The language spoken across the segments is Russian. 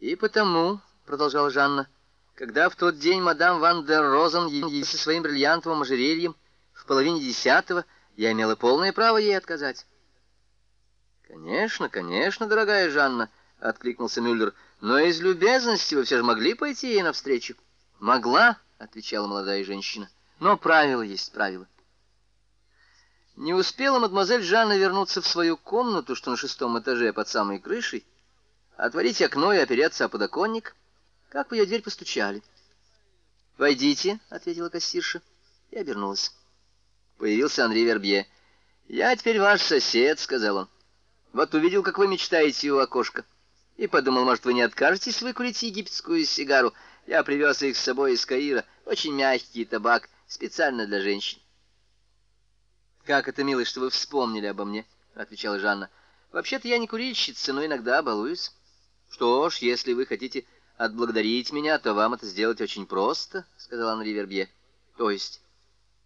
«И потому», — продолжала Жанна, — «когда в тот день мадам Ван дер Розен явилась со своим бриллиантовым ожерельем в половине десятого, я имела полное право ей отказать». «Конечно, конечно, дорогая Жанна», — откликнулся Мюллер, — «но из любезности вы все же могли пойти ей навстречу». «Могла», — отвечала молодая женщина, — «но правило есть правило». Не успела мадемуазель Жанна вернуться в свою комнату, что на шестом этаже под самой крышей, отворить окно и опереться о подоконник, как в ее дверь постучали. «Войдите», — ответила кассирша, и обернулась. Появился Андрей Вербье. «Я теперь ваш сосед», — сказал он. «Вот увидел, как вы мечтаете у окошка. И подумал, может, вы не откажетесь выкурить египетскую сигару. Я привез их с собой из Каира. Очень мягкий табак, специально для женщин». «Как это мило, что вы вспомнили обо мне», — отвечала Жанна. «Вообще-то я не курильщица, но иногда балуюсь». «Что ж, если вы хотите отблагодарить меня, то вам это сделать очень просто», — сказала Анри Вербье. «То есть,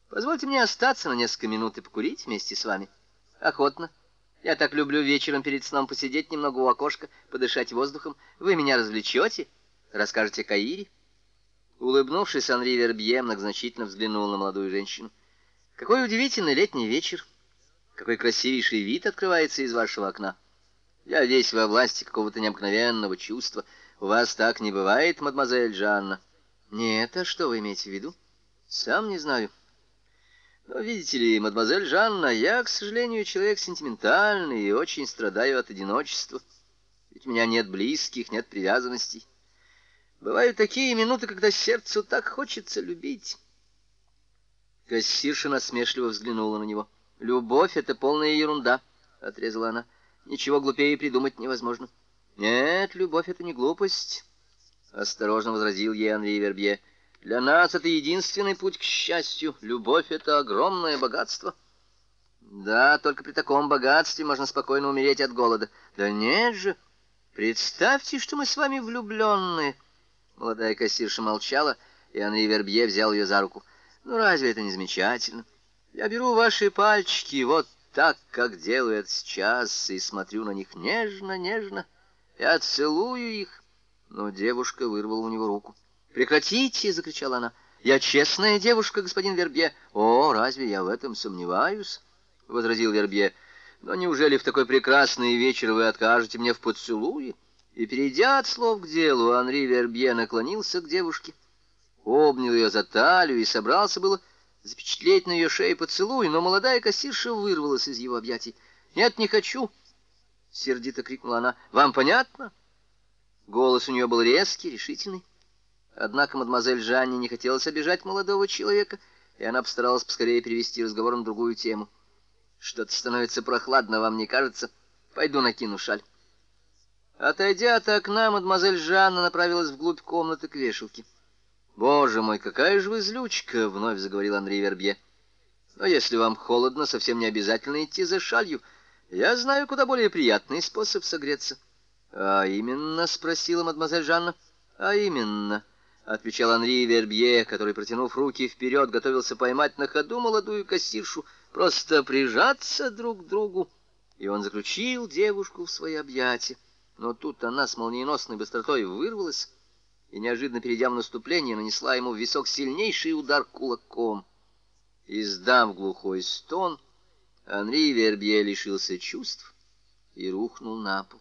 позвольте мне остаться на несколько минут и покурить вместе с вами?» «Охотно. Я так люблю вечером перед сном посидеть немного у окошка, подышать воздухом. Вы меня развлечете, расскажете Каире». Улыбнувшись, Анри Вербье многозначительно взглянул на молодую женщину. «Какой удивительный летний вечер! Какой красивейший вид открывается из вашего окна!» Я весь во власти какого-то необыкновенного чувства. У вас так не бывает, мадемуазель Жанна? Нет, а что вы имеете в виду? Сам не знаю. Но видите ли, мадемуазель Жанна, я, к сожалению, человек сентиментальный и очень страдаю от одиночества. Ведь у меня нет близких, нет привязанностей. Бывают такие минуты, когда сердцу так хочется любить. Кассирша насмешливо взглянула на него. «Любовь — это полная ерунда», — отрезала она. Ничего глупее придумать невозможно. Нет, любовь — это не глупость, — осторожно возразил ей Анри Вербье. Для нас это единственный путь к счастью. Любовь — это огромное богатство. Да, только при таком богатстве можно спокойно умереть от голода. Да нет же, представьте, что мы с вами влюбленные. Молодая кассирша молчала, и Анри Вербье взял ее за руку. Ну разве это не замечательно? Я беру ваши пальчики, вот так, как делает сейчас, и смотрю на них нежно-нежно. и целую их, но девушка вырвала у него руку. «Прекратите!» — закричала она. «Я честная девушка, господин Вербье!» «О, разве я в этом сомневаюсь?» — возразил Вербье. «Но неужели в такой прекрасный вечер вы откажете мне в поцелуе?» И, перейдя от слов к делу, Анри Вербье наклонился к девушке, обнял ее за талию и собрался было запечатлеть на ее шее поцелуй, но молодая кассирша вырвалась из его объятий. «Нет, не хочу!» — сердито крикнула она. «Вам понятно?» Голос у нее был резкий, решительный. Однако мадемуазель Жанне не хотелось обижать молодого человека, и она постаралась поскорее перевести разговор на другую тему. «Что-то становится прохладно, вам не кажется? Пойду накину шаль». Отойдя от окна, мадемуазель Жанна направилась вглубь комнаты к вешалке. «Боже мой, какая же вы злючка!» — вновь заговорил Андрей Вербье. «Но если вам холодно, совсем не обязательно идти за шалью. Я знаю куда более приятный способ согреться». «А именно?» — спросила мадемуазель Жанна. «А именно?» — отвечал Анри Вербье, который, протянув руки вперед, готовился поймать на ходу молодую кассиршу, просто прижаться друг к другу. И он заключил девушку в свои объятия. Но тут она с молниеносной быстротой вырвалась, и, неожиданно перейдя в наступление, нанесла ему в висок сильнейший удар кулаком. Издав глухой стон, Анри Вербье лишился чувств и рухнул на пол.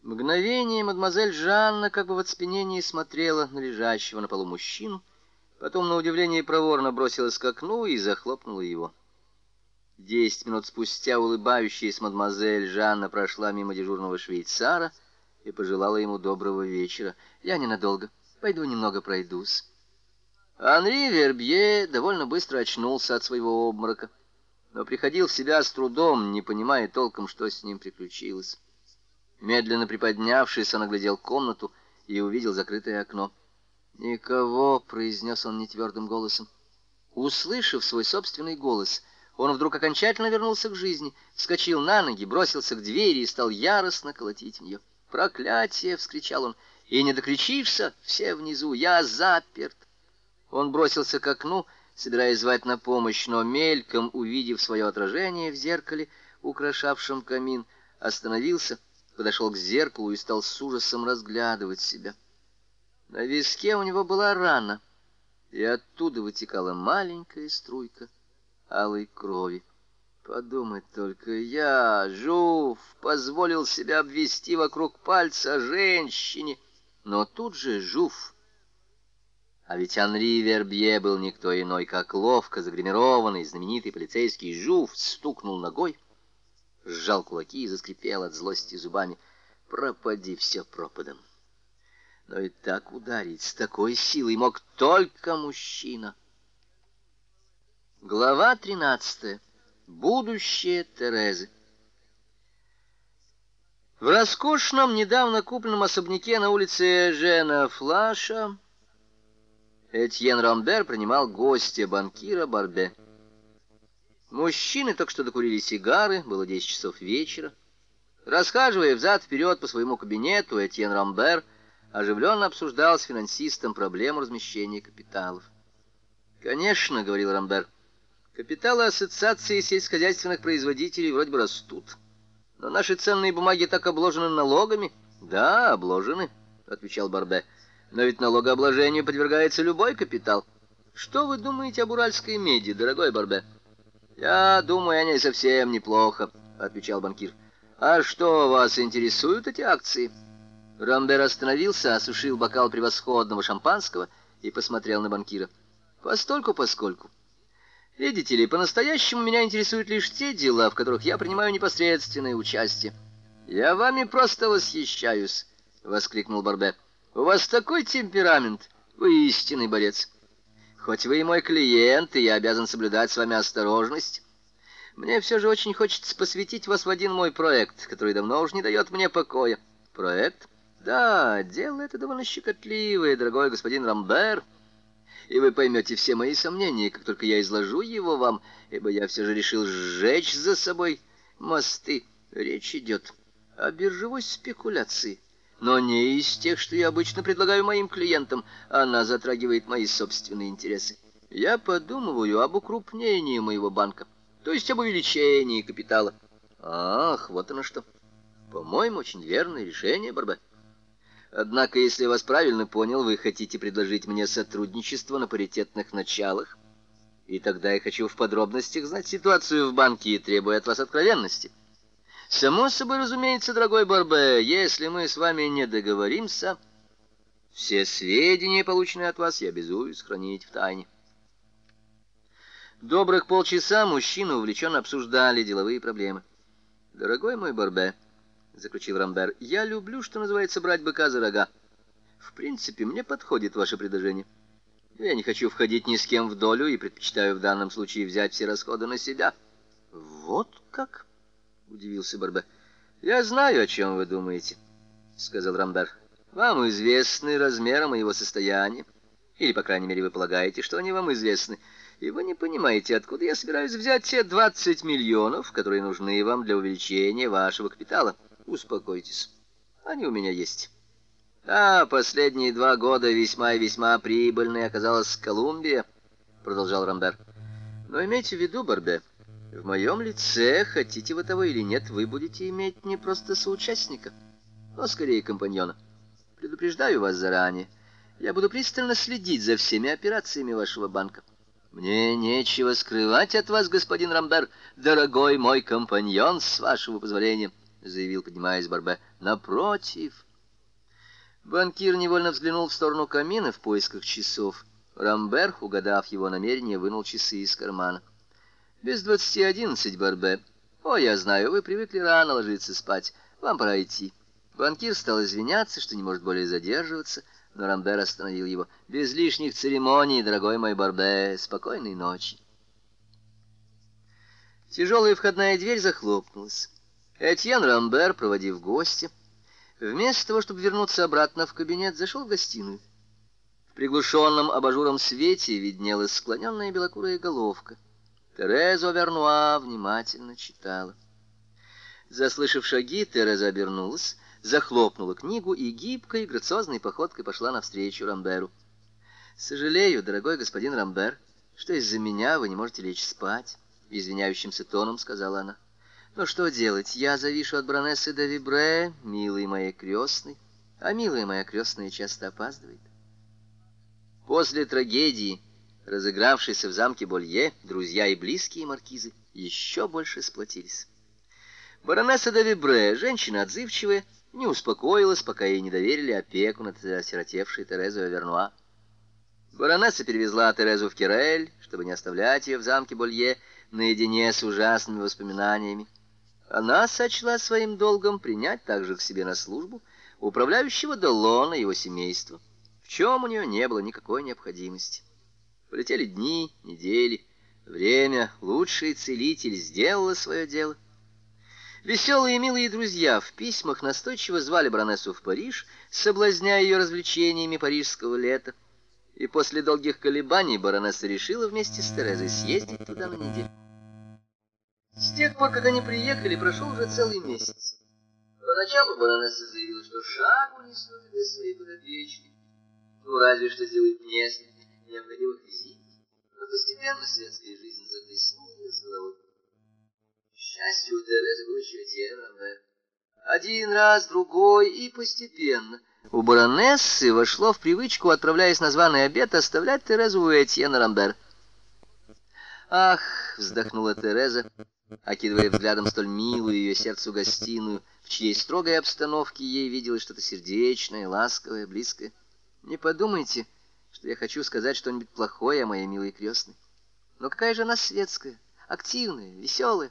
Мгновение мадемуазель Жанна как бы в оцепенении смотрела на лежащего на полу мужчину, потом на удивление проворно бросилась к окну и захлопнула его. Десять минут спустя улыбающаяся мадемуазель Жанна прошла мимо дежурного швейцара — и пожелала ему доброго вечера. «Я ненадолго. Пойду немного пройдусь». Анри Вербье довольно быстро очнулся от своего обморока, но приходил в себя с трудом, не понимая толком, что с ним приключилось. Медленно приподнявшись, он оглядел комнату и увидел закрытое окно. «Никого», — произнес он нетвердым голосом. Услышав свой собственный голос, он вдруг окончательно вернулся к жизни, вскочил на ноги, бросился к двери и стал яростно колотить в нее. «Проклятие!» — вскричал он. «И не докричишься, все внизу, я заперт!» Он бросился к окну, собираясь звать на помощь, но мельком, увидев свое отражение в зеркале, украшавшем камин, остановился, подошел к зеркалу и стал с ужасом разглядывать себя. На виске у него была рана, и оттуда вытекала маленькая струйка алой крови. Подумать только, я, Жуф позволил себя обвести вокруг пальца женщине. Но тут же Жуф, А ведь Анри Вербье был никто иной, как ловко загримированный знаменитый полицейский Жуф, стукнул ногой, сжал кулаки и заскрипел от злости зубами. Пропади все пропадом. Но и так ударить с такой силой мог только мужчина. Глава тринадцатая. Будущее Терезы. В роскошном недавно купленном особняке на улице Жена Флаша Этьен Рамбер принимал гостя банкира Барбе. Мужчины только что докурили сигары, было 10 часов вечера. Расхаживая взад-вперед по своему кабинету, Этьен Рамбер оживленно обсуждал с финансистом проблему размещения капиталов. «Конечно», — говорил Рамбер, — Капиталы ассоциации сельскохозяйственных производителей вроде бы растут. Но наши ценные бумаги так обложены налогами. Да, обложены, отвечал Барбе. Но ведь налогообложению подвергается любой капитал. Что вы думаете об уральской меди, дорогой Барбе? Я думаю, о ней совсем неплохо, отвечал банкир. А что вас интересуют эти акции? Рамбер остановился, осушил бокал превосходного шампанского и посмотрел на банкира. Постольку, поскольку Видите ли, по-настоящему меня интересуют лишь те дела, в которых я принимаю непосредственное участие. Я вами просто восхищаюсь, воскликнул Барбе. У вас такой темперамент, вы истинный борец. Хоть вы и мой клиент, и я обязан соблюдать с вами осторожность. Мне все же очень хочется посвятить вас в один мой проект, который давно уж не дает мне покоя. Проект? Да, дело это довольно щекотливое, дорогой господин Рамбер и вы поймете все мои сомнения, как только я изложу его вам, ибо я все же решил сжечь за собой мосты. Речь идет о биржевой спекуляции, но не из тех, что я обычно предлагаю моим клиентам. Она затрагивает мои собственные интересы. Я подумываю об укрупнении моего банка, то есть об увеличении капитала. Ах, вот оно что. По-моему, очень верное решение, Барбе. Однако, если я вас правильно понял, вы хотите предложить мне сотрудничество на паритетных началах, и тогда я хочу в подробностях знать ситуацию в банке и требую от вас откровенности. Само собой разумеется, дорогой Барбе, если мы с вами не договоримся, все сведения, полученные от вас, я обязуюсь хранить в тайне. Добрых полчаса мужчины увлеченно обсуждали деловые проблемы. Дорогой мой Барбе, — заключил Рамбер, — «я люблю, что называется, брать быка за рога. В принципе, мне подходит ваше предложение. Я не хочу входить ни с кем в долю и предпочитаю в данном случае взять все расходы на себя». «Вот как?» — удивился Барбе. «Я знаю, о чем вы думаете», — сказал Рамбер. «Вам известны размеры моего состояния, или, по крайней мере, вы полагаете, что они вам известны, и вы не понимаете, откуда я собираюсь взять те 20 миллионов, которые нужны вам для увеличения вашего капитала». Успокойтесь. Они у меня есть. А последние два года весьма и весьма прибыльной оказалась Колумбия, продолжал Рамбер. Но имейте в виду, Барбе, в моем лице, хотите вы того или нет, вы будете иметь не просто соучастника, но скорее компаньона. Предупреждаю вас заранее. Я буду пристально следить за всеми операциями вашего банка. Мне нечего скрывать от вас, господин Рамбер, дорогой мой компаньон, с вашего позволения. — заявил, поднимаясь Барбе. «Напротив!» Банкир невольно взглянул в сторону камина в поисках часов. Рамбер, угадав его намерение, вынул часы из кармана. «Без двадцати одиннадцать, Барбе. О, я знаю, вы привыкли рано ложиться спать. Вам пора идти». Банкир стал извиняться, что не может более задерживаться, но Рамбер остановил его. «Без лишних церемоний, дорогой мой Барбе, спокойной ночи». Тяжелая входная дверь захлопнулась. Этьен Рамбер, проводив гости, вместо того, чтобы вернуться обратно в кабинет, зашел в гостиную. В приглушенном абажуром свете виднелась склоненная белокурая головка. Тереза Вернуа внимательно читала. Заслышав шаги, Тереза обернулась, захлопнула книгу и гибкой, грациозной походкой пошла навстречу Рамберу. «Сожалею, дорогой господин Рамбер, что из-за меня вы не можете лечь спать», — извиняющимся тоном сказала она. Но что делать? Я завишу от баронессы до Вибре, милой моей крестной, а милая моя крестная часто опаздывает. После трагедии, разыгравшейся в замке Болье, друзья и близкие маркизы еще больше сплотились. Баронесса де Вибре, женщина отзывчивая, не успокоилась, пока ей не доверили опеку над осиротевшей Терезой Вернуа. Баронесса перевезла Терезу в Кирель, чтобы не оставлять ее в замке Болье наедине с ужасными воспоминаниями она сочла своим долгом принять также к себе на службу управляющего долона и его семейства, в чем у нее не было никакой необходимости. Полетели дни, недели, время, лучший целитель сделала свое дело. Веселые и милые друзья в письмах настойчиво звали баронессу в Париж, соблазняя ее развлечениями парижского лета. И после долгих колебаний баронесса решила вместе с Терезой съездить туда на неделю. С тех пор, как они приехали, прошел уже целый месяц. Поначалу баронесса заявила, что шагу не стоит для своей подопечной, ну, разве что сделает несколько необходимых визитов, но постепенно светская жизнь затеснилась с головой. счастье у Терезы был еще термин, один раз, другой и постепенно. У баронессы вошло в привычку, отправляясь на званый обед, оставлять Терезу у Этьена Рамбер. «Ах!» — вздохнула Тереза, окидывая взглядом столь милую ее сердцу гостиную, в чьей строгой обстановке ей виделось что-то сердечное, ласковое, близкое. Не подумайте, что я хочу сказать что-нибудь плохое о моей милой крестной. Но какая же она светская, активная, веселая.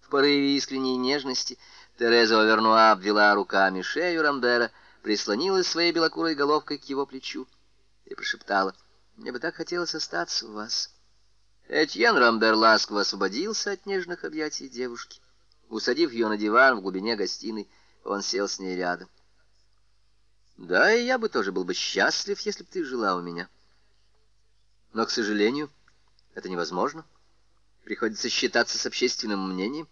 В порыве искренней нежности Тереза Овернуа обвела руками шею Рамбера, прислонилась своей белокурой головкой к его плечу и прошептала, «Мне бы так хотелось остаться у вас». Этьен Рамбер ласково освободился от нежных объятий девушки. Усадив ее на диван в глубине гостиной, он сел с ней рядом. «Да, и я бы тоже был бы счастлив, если бы ты жила у меня. Но, к сожалению, это невозможно. Приходится считаться с общественным мнением.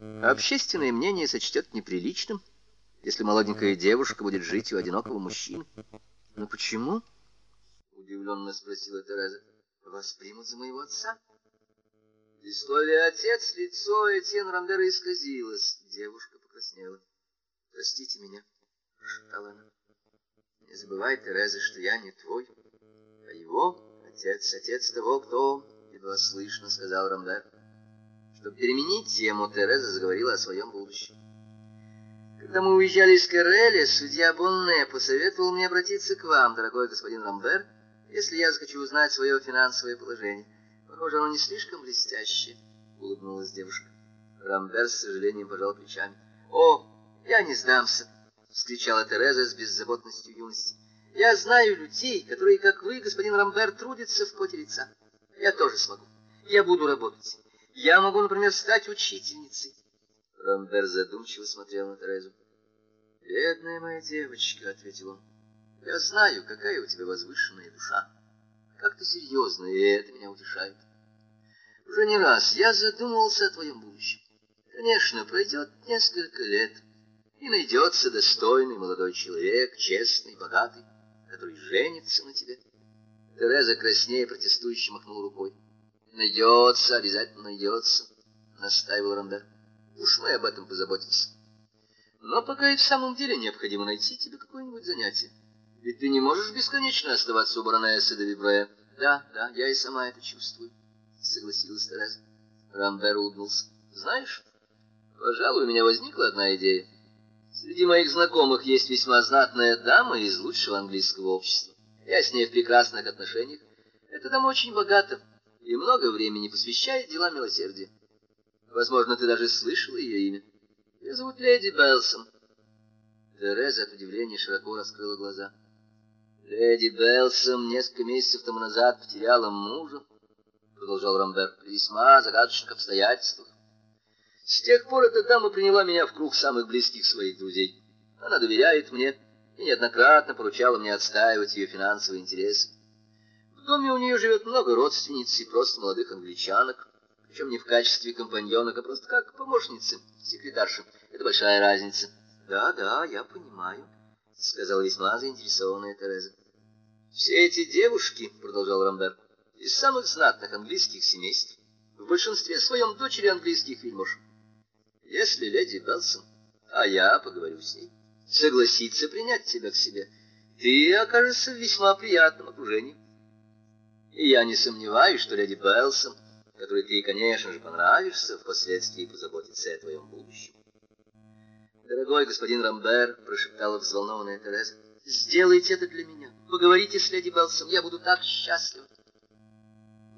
А общественное мнение сочтет неприличным, если молоденькая девушка будет жить у одинокого мужчины». Но почему?» — удивленно спросила Тереза вас примут за моего отца. При слове «отец» лицо Этьен Рамбера исказилось. Девушка покраснела. «Простите меня», — шептала она. «Не забывай, Тереза, что я не твой, а его отец, отец того, кто он», — едва слышно сказал Рамбер. Чтобы переменить тему, Тереза заговорила о своем будущем. Когда мы уезжали из Кареля, судья Бонне посоветовал мне обратиться к вам, дорогой господин Рамбер, — если я захочу узнать свое финансовое положение. Похоже, оно не слишком блестяще, — улыбнулась девушка. Рамбер с сожалением пожал плечами. — О, я не сдамся, — вскричала Тереза с беззаботностью юности. — Я знаю людей, которые, как вы, господин Рамбер, трудятся в поте лица. Я тоже смогу. Я буду работать. Я могу, например, стать учительницей. Рамбер задумчиво смотрел на Терезу. «Бедная моя девочка», — ответил он. Я знаю, какая у тебя возвышенная душа. Как ты серьезно, и это меня утешает. Уже не раз я задумывался о твоем будущем. Конечно, пройдет несколько лет, и найдется достойный молодой человек, честный, богатый, который женится на тебе. Тереза краснее протестующе махнул рукой. Найдется, обязательно найдется, настаивал Рандар. Уж мы об этом позаботимся. Но пока и в самом деле необходимо найти тебе какое-нибудь занятие. Ведь ты не можешь бесконечно оставаться у баронессы до Вибре. Да, да, я и сама это чувствую, согласилась Тереза. Рамбер улыбнулся. Знаешь, пожалуй, у меня возникла одна идея. Среди моих знакомых есть весьма знатная дама из лучшего английского общества. Я с ней в прекрасных отношениях. Эта дама очень богата и много времени посвящает делам милосердия. Возможно, ты даже слышала ее имя. Ее зовут леди Белсон. Тереза от удивления широко раскрыла глаза. Леди Белсом несколько месяцев тому назад потеряла мужа, продолжал Рамбер, при весьма загадочных обстоятельствах. С тех пор эта дама приняла меня в круг самых близких своих друзей. Она доверяет мне и неоднократно поручала мне отстаивать ее финансовые интересы. В доме у нее живет много родственниц и просто молодых англичанок, причем не в качестве компаньонок, а просто как помощницы, секретарши. Это большая разница. Да, да, я понимаю, сказала весьма заинтересованная Тереза. Все эти девушки, — продолжал Рамдар, — из самых знатных английских семейств, в большинстве своем дочери английских вельмож. Если леди Белсон, а я поговорю с ней, согласится принять тебя к себе, ты окажешься в весьма приятном окружении. И я не сомневаюсь, что леди Белсон, которой ты, конечно же, понравишься, впоследствии позаботится о твоем будущем. «Дорогой господин Рамбер», — прошептала взволнованная Тереза, — Сделайте это для меня. Поговорите с леди Белсом, я буду так счастлив.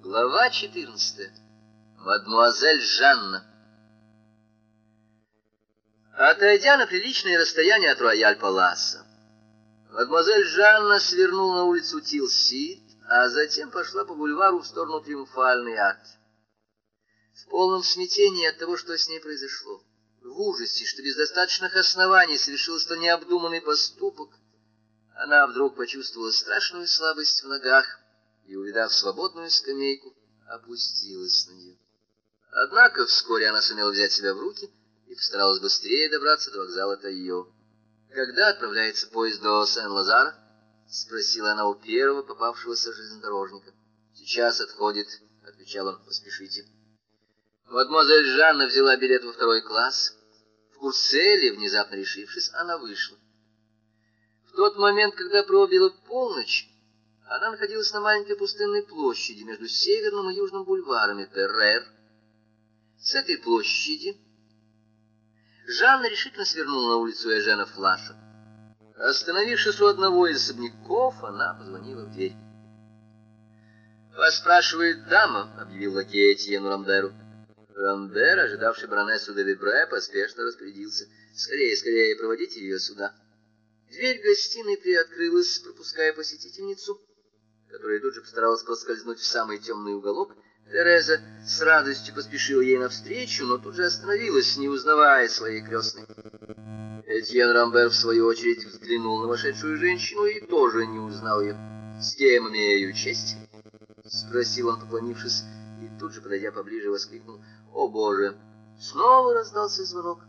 Глава 14. Мадмуазель Жанна. Отойдя на приличное расстояние от Рояль-Паласа, мадемуазель Жанна свернула на улицу Тилсит, а затем пошла по бульвару в сторону Триумфальной арки. В полном смятении от того, что с ней произошло, в ужасе, что без достаточных оснований совершил столь необдуманный поступок, она вдруг почувствовала страшную слабость в ногах и, увидав свободную скамейку, опустилась на нее. Однако вскоре она сумела взять себя в руки и постаралась быстрее добраться до вокзала Тайо. «Когда отправляется поезд до Сен-Лазар? — спросила она у первого попавшегося железнодорожника. «Сейчас отходит», — отвечал он, — «поспешите». Мадемуазель Жанна взяла билет во второй класс. В Курселе, внезапно решившись, она вышла. В тот момент, когда пробила полночь, она находилась на маленькой пустынной площади между северным и южным бульварами Перрер. С этой площади Жанна решительно свернула на улицу Эжена Флаша. Остановившись у одного из особняков, она позвонила в дверь. «Вас спрашивает дама», — объявил лакей Этьену Рамдеру. Рамдер, ожидавший баронессу де Вибре, поспешно распорядился. «Скорее, скорее, проводите ее сюда». Дверь гостиной приоткрылась, пропуская посетительницу, которая тут же постаралась проскользнуть в самый темный уголок. Тереза с радостью поспешила ей навстречу, но тут же остановилась, не узнавая своей крестной. Этьен Рамбер, в свою очередь, взглянул на вошедшую женщину и тоже не узнал ее. «С кем имею честь?» — спросил он, поклонившись, и тут же, подойдя поближе, воскликнул. «О, Боже!» Снова раздался звонок.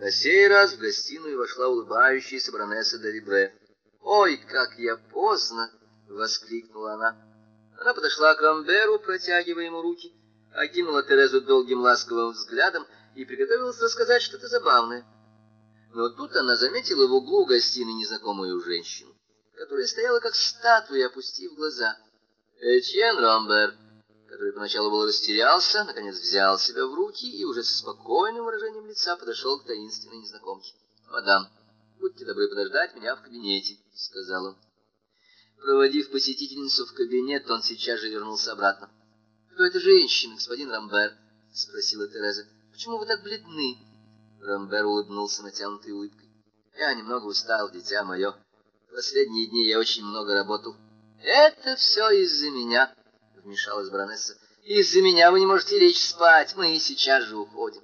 На сей раз в гостиную вошла улыбающаяся баронесса де «Ой, как я поздно!» — воскликнула она. Она подошла к Рамберу, протягивая ему руки, окинула Терезу долгим ласковым взглядом и приготовилась рассказать что-то забавное. Но тут она заметила в углу гостиной незнакомую женщину, которая стояла как статуя, опустив глаза. «Этьен Рамбер!» который поначалу был растерялся, наконец взял себя в руки и уже со спокойным выражением лица подошел к таинственной незнакомке. «Мадам, будьте добры подождать меня в кабинете», — сказал он. Проводив посетительницу в кабинет, он сейчас же вернулся обратно. «Кто эта женщина, господин Рамбер?» — спросила Тереза. «Почему вы так бледны?» Рамбер улыбнулся натянутой улыбкой. «Я немного устал, дитя мое. В последние дни я очень много работал. Это все из-за меня». — вмешалась баронесса. — Из-за меня вы не можете лечь спать. Мы сейчас же уходим.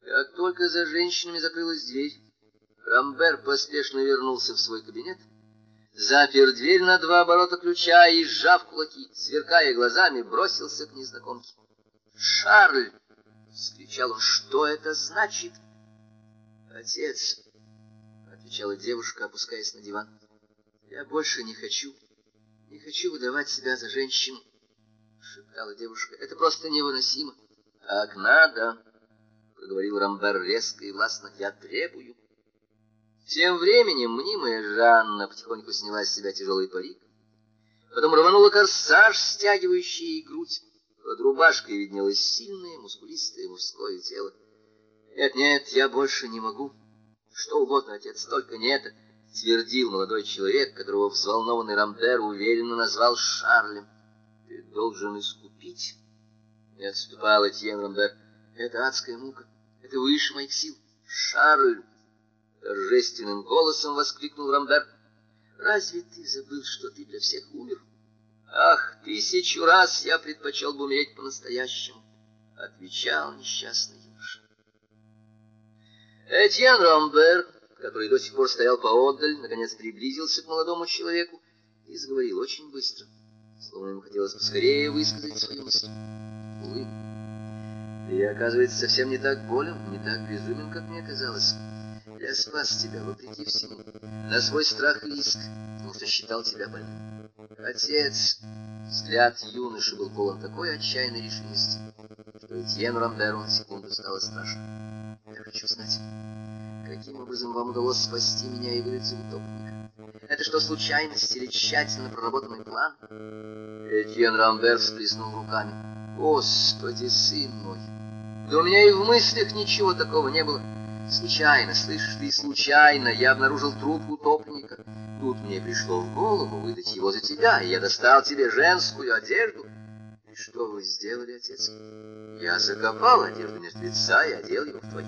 Как только за женщинами закрылась дверь, Рамбер поспешно вернулся в свой кабинет, запер дверь на два оборота ключа и, сжав кулаки, сверкая глазами, бросился к незнакомке. «Шарль!» — вскричал он. «Что это значит?» «Отец!» — отвечала девушка, опускаясь на диван. «Я больше не хочу «Не хочу выдавать себя за женщину», — шептала девушка. «Это просто невыносимо». «Так надо», — проговорил Рамбер резко и властно. «Я требую». Тем временем мнимая Жанна потихоньку сняла с себя тяжелый парик, потом рванула корсаж, стягивающий ей грудь. Под рубашкой виднелось сильное, мускулистое мужское тело. «Нет, нет, я больше не могу. Что угодно, отец, только не это твердил молодой человек, которого взволнованный Рампер уверенно назвал Шарлем. «Ты должен искупить!» Не отступал Этьен Рампер. «Это адская мука! Это выше моих сил! Шарль!» Торжественным голосом воскликнул Рампер. «Разве ты забыл, что ты для всех умер?» «Ах, тысячу раз я предпочел бы умереть по-настоящему!» Отвечал несчастный юноша. Этьен Рамбер который до сих пор стоял поодаль, наконец приблизился к молодому человеку и заговорил очень быстро, словно ему хотелось поскорее высказать свои мысли. Улыб. Ты, оказывается, совсем не так болен, не так безумен, как мне казалось. Я спас тебя, вопреки всему, на свой страх и риск, потому что считал тебя больным. Отец, взгляд юноши был полон такой отчаянной решимости, что Этьену Рамберу на секунду стало страшно. Я хочу знать, Каким образом вам удалось спасти меня и выдать за утопника? Это что, случайность или тщательно проработанный план? Этьен Рамбер сплеснул руками. Господи, сын мой! Да у меня и в мыслях ничего такого не было. Случайно, слышишь ли, случайно я обнаружил труп утопника. Тут мне пришло в голову выдать его за тебя, и я достал тебе женскую одежду. И что вы сделали, отец? Я закопал одежду мертвеца и одел его в твою.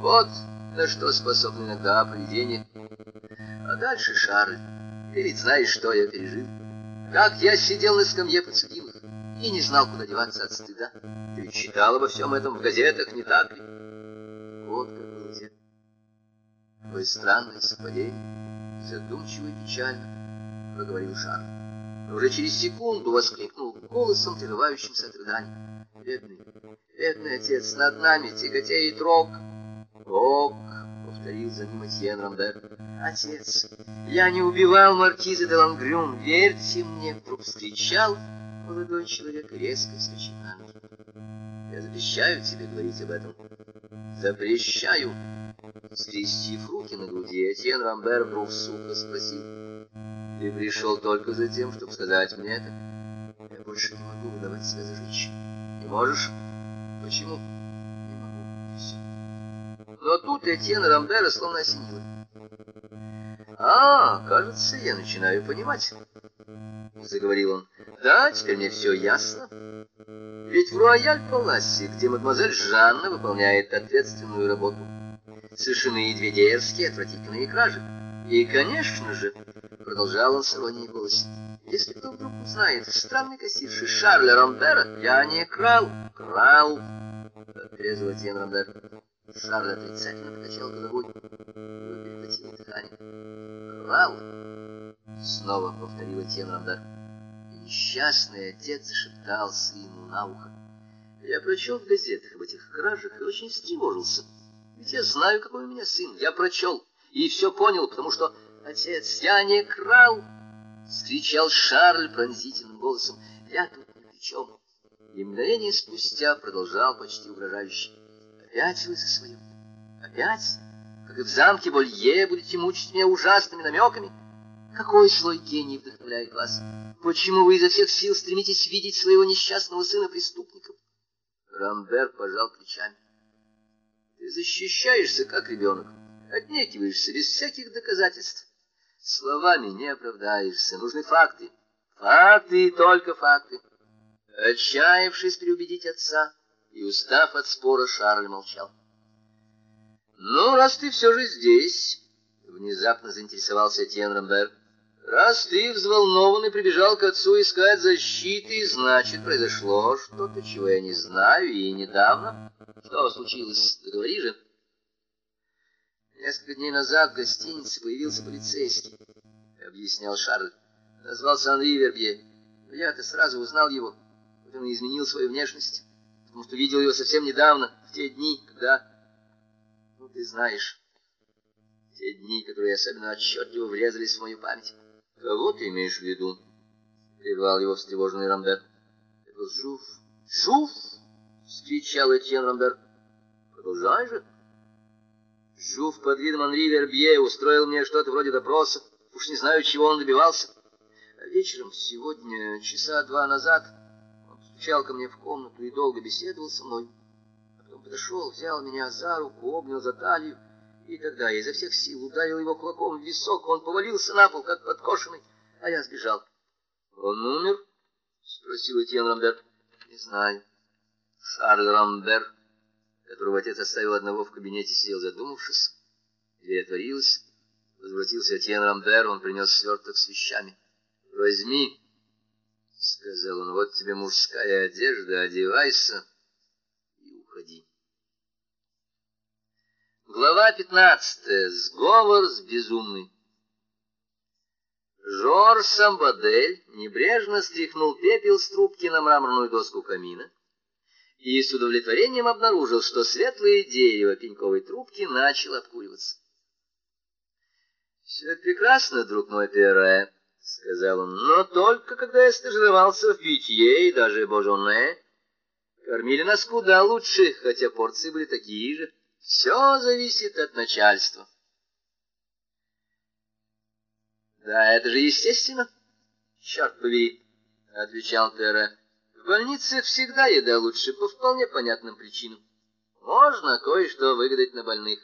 Вот, на что способны иногда поведение. А дальше, Шарль, ты ведь знаешь, что я пережил. Как я сидел на скамье подсудимых и не знал, куда деваться от стыда. Ты ведь читал обо всем этом в газетах, не так ли? Вот как было дело. Какое странное совпадение, задумчиво и печально, проговорил Шарль. Но уже через секунду воскликнул голосом, прерывающимся от рыдания. Бедный, бедный отец, над нами тяготеет рок. «Рок», — повторил за ним Этьен Рамбер. «Отец, я не убивал маркиза де Лангрюм, верьте мне!» — вдруг вскричал молодой человек резко вскочил на ноги. «Я запрещаю тебе говорить об этом. Запрещаю!» Скрестив руки на груди, Этьен Рамбер вдруг сухо спросил. «Ты пришел только за тем, чтобы сказать мне это?» «Я больше не могу выдавать себя за женщину». «Не можешь? Почему?» Но тут Этьена Рамбера словно осенило. «А, кажется, я начинаю понимать», — заговорил он. «Да, теперь мне все ясно. Ведь в Руаяль-Паласе, где мадемуазель Жанна выполняет ответственную работу, совершены две дерзкие отвратительные кражи. И, конечно же, — продолжал он с иронией в — если кто вдруг узнает странный странной Шарля Ромбера, я не крал, крал, — отрезал Этьен Ромбер. Шарль отрицательно покачал головой. Вы прихватили Харри. Право? Снова повторила тем Несчастный отец зашептал сыну на ухо. Я прочел в газетах об этих кражах и очень встревожился. Ведь я знаю, какой у меня сын. Я прочел и все понял, потому что... Отец, я не крал! Скричал Шарль пронзительным голосом. Я тут ни при чем. И мгновение спустя продолжал почти угрожающе. Опять вы за свое. Опять, как и в замке Болье, будете мучить меня ужасными намеками? Какой злой гений вдохновляет вас? Почему вы изо всех сил стремитесь видеть своего несчастного сына преступником? Рамбер пожал плечами. Ты защищаешься, как ребенок, отнекиваешься без всяких доказательств. Словами не оправдаешься, нужны факты. Факты и только факты. Отчаявшись переубедить отца, и устав от спора, Шарль молчал. «Ну, раз ты все же здесь», — внезапно заинтересовался Тенренберг, «раз ты взволнован и прибежал к отцу искать защиты, значит, произошло что-то, чего я не знаю, и недавно. Что случилось, говори же». «Несколько дней назад в гостинице появился полицейский», — объяснял Шарль. «Назвался Анри Вербье. Я-то сразу узнал его, вот он изменил свою внешность» потому что видел ее совсем недавно, в те дни, когда... Ну, ты знаешь, те дни, которые особенно отчетливо врезались в мою память. Кого ты имеешь в виду? Прервал его встревоженный Рамбер. Это Жуф. Жуф! Вскричал Этьен Рамбер. Продолжай же. Жуф под видом Анри Вербье устроил мне что-то вроде допроса. Уж не знаю, чего он добивался. А вечером, сегодня, часа два назад, Чал ко мне в комнату и долго беседовал со мной. Потом подошел, взял меня за руку, обнял за талию. И тогда я изо всех сил ударил его кулаком в висок. Он повалился на пол, как подкошенный, а я сбежал. — Он умер? — спросил Этьен Рамбер. — Не знаю. Шарль Рамбер, которого отец оставил одного в кабинете, сидел задумавшись. Дверь отворилась. Возвратился Этьен Рамбер, он принес сверток с вещами. — Возьми, — сказал он, — вот тебе мужская одежда, одевайся и уходи. Глава пятнадцатая. Сговор с безумным. Жор Самбадель небрежно стряхнул пепел с трубки на мраморную доску камина и с удовлетворением обнаружил, что светлое дерево пеньковой трубки начало обкуриваться. — Все это прекрасно, друг мой Пере, — сказал он, — но только когда я стажировался в питье и даже божоне. Э, кормили нас куда лучше, хотя порции были такие же. Все зависит от начальства. Да, это же естественно. Черт побери, — отвечал Терра. В больнице всегда еда лучше, по вполне понятным причинам. Можно кое-что выгадать на больных.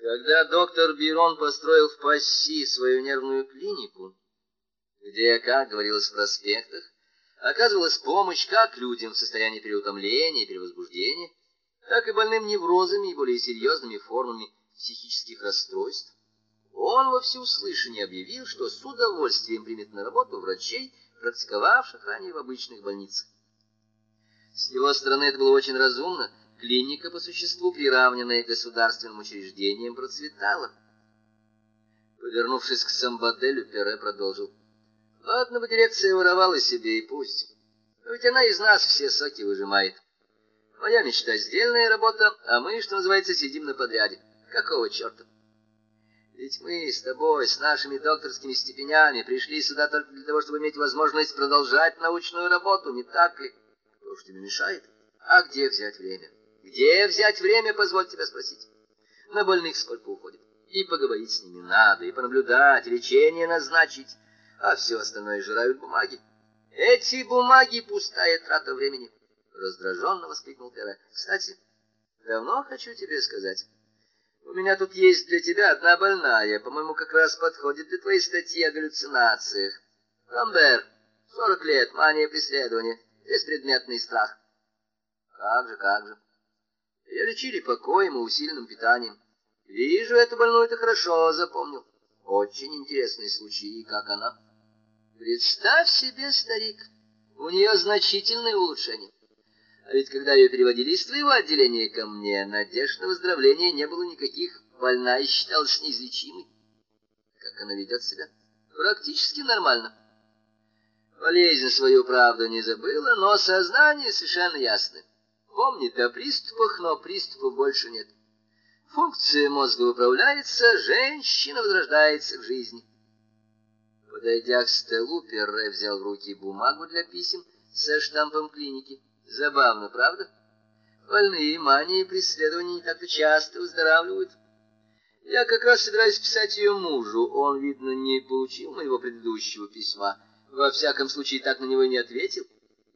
Когда доктор Бирон построил в Пасси свою нервную клинику, где, как говорилось в проспектах, оказывалась помощь как людям в состоянии переутомления и перевозбуждения, так и больным неврозами и более серьезными формами психических расстройств, он во всеуслышание объявил, что с удовольствием примет на работу врачей, практиковавших ранее в обычных больницах. С его стороны это было очень разумно, Клиника, по существу приравненная к государственным учреждениям, процветала. Повернувшись к Самбаделю, Пере продолжил. «Ладно бы дирекция воровала себе, и пусть. Но ведь она из нас все соки выжимает. Моя мечта — сдельная работа, а мы, что называется, сидим на подряде. Какого черта? Ведь мы с тобой, с нашими докторскими степенями, пришли сюда только для того, чтобы иметь возможность продолжать научную работу, не так ли? Кто ж, тебе мешает? А где взять время?» Где взять время, позвольте тебе спросить? На больных сколько уходит? И поговорить с ними надо, и понаблюдать, и лечение назначить, а все остальное жирают бумаги. Эти бумаги — пустая трата времени, — раздраженно воскликнул Пера. Кстати, давно хочу тебе сказать. У меня тут есть для тебя одна больная, по-моему, как раз подходит для твоей статьи о галлюцинациях. Рамбер, 40 лет, мания преследования, беспредметный страх. Как же, как же. Ее лечили покоем и усиленным питанием. Вижу эту больную, это хорошо запомнил. Очень интересный случай, и как она. Представь себе, старик, у нее значительное улучшение. А ведь когда ее переводили из твоего отделения ко мне, надежд на выздоровление не было никаких. Больная считалась неизлечимой. Как она ведет себя? Практически нормально. Болезнь свою правду не забыла, но сознание совершенно ясное. Помнит о приступах, но приступов больше нет. Функция мозга управляется, женщина возрождается в жизни. Подойдя к столу, Перре взял в руки бумагу для писем со штампом клиники. Забавно, правда? Больные мании преследования не так-то часто выздоравливают. Я как раз собираюсь писать ее мужу. Он, видно, не получил моего предыдущего письма. Во всяком случае, так на него и не ответил.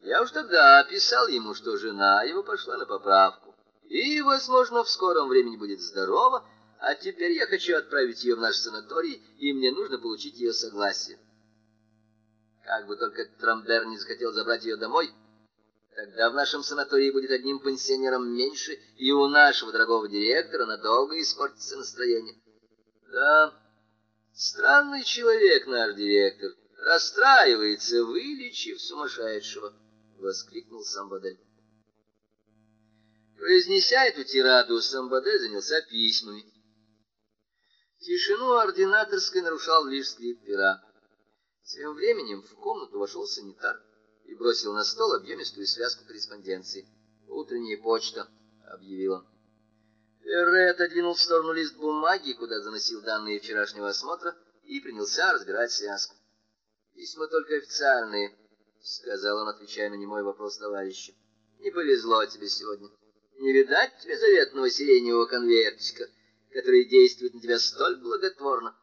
Я уж тогда писал ему, что жена его пошла на поправку. И, возможно, в скором времени будет здорова, а теперь я хочу отправить ее в наш санаторий, и мне нужно получить ее согласие. Как бы только Трамбер не захотел забрать ее домой, тогда в нашем санатории будет одним пенсионером меньше, и у нашего дорогого директора надолго испортится настроение. Да, странный человек наш директор, расстраивается, вылечив сумасшедшего. — воскликнул Самбаде. Произнеся эту тираду, Самбаде занялся письмами. Тишину ординаторской нарушал лишь скрип пера. Тем временем в комнату вошел санитар и бросил на стол объемистую связку корреспонденции. «Утренняя почта», — объявил он. Перре отодвинул в сторону лист бумаги, куда заносил данные вчерашнего осмотра, и принялся разбирать связку. Письма только официальные, — сказал он, отвечая на немой вопрос товарища. «Не повезло тебе сегодня. Не видать тебе заветного сиреневого конвертика, который действует на тебя столь благотворно».